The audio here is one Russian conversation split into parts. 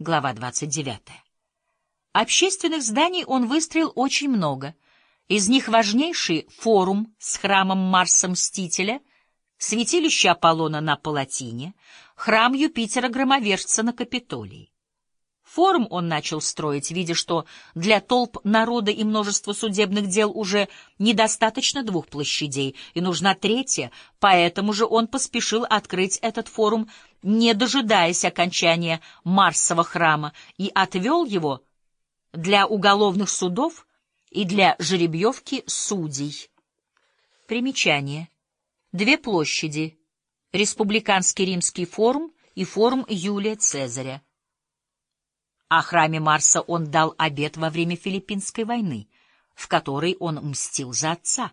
Глава 29. Общественных зданий он выстроил очень много. Из них важнейший — форум с храмом Марса-Мстителя, святилище Аполлона на Палатине, храм Юпитера-Громовержца на Капитолии. Форум он начал строить, видя, что для толп народа и множества судебных дел уже недостаточно двух площадей, и нужна третья, поэтому же он поспешил открыть этот форум, не дожидаясь окончания Марсового храма, и отвел его для уголовных судов и для жеребьевки судей. Примечание. Две площади. Республиканский римский форум и форум Юлия Цезаря. О храме Марса он дал обет во время Филиппинской войны, в которой он мстил за отца.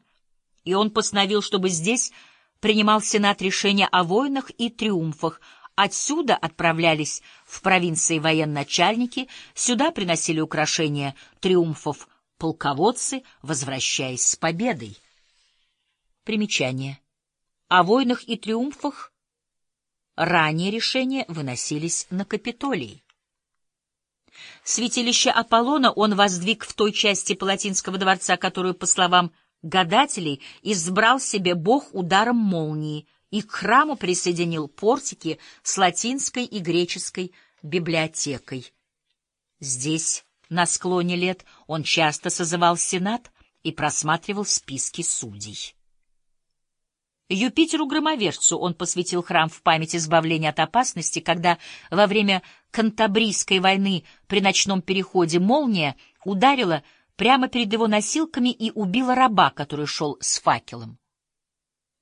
И он постановил, чтобы здесь принимал Сенат решения о войнах и триумфах, Отсюда отправлялись в провинции военачальники, сюда приносили украшения триумфов полководцы, возвращаясь с победой. Примечание. О войнах и триумфах ранее решения выносились на Капитолии. Святилище Аполлона он воздвиг в той части Палатинского дворца, которую, по словам гадателей, избрал себе бог ударом молнии, и к храму присоединил портики с латинской и греческой библиотекой. Здесь, на склоне лет, он часто созывал сенат и просматривал списки судей. Юпитеру-громовержцу он посвятил храм в память избавления от опасности, когда во время Кантабрийской войны при ночном переходе молния ударила прямо перед его носилками и убила раба, который шел с факелом.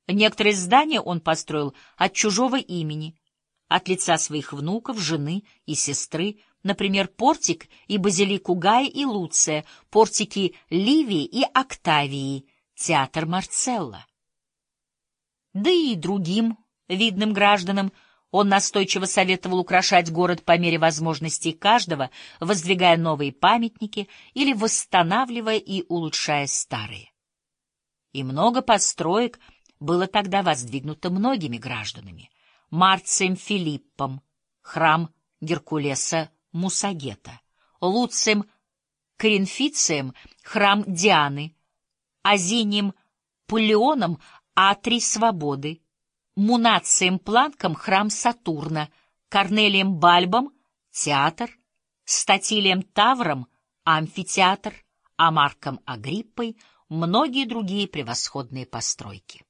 Некоторые здания он построил от чужого имени, от лица своих внуков, жены и сестры, например, портик и базилику Гая и Луция, портики Ливии и Октавии, театр Марцелла. Да и другим видным гражданам он настойчиво советовал украшать город по мере возможностей каждого, воздвигая новые памятники или восстанавливая и улучшая старые. И много построек было тогда воздвигнуто многими гражданами. Марцием Филиппом, храм Геркулеса Мусагета, Луцием Коринфицием, храм Дианы, Азинием Пулеоном, Атрий Свободы, Мунацием Планком храм Сатурна, Корнелием Бальбом театр, Статилием Тавром амфитеатр, а Марком Агриппой многие другие превосходные постройки.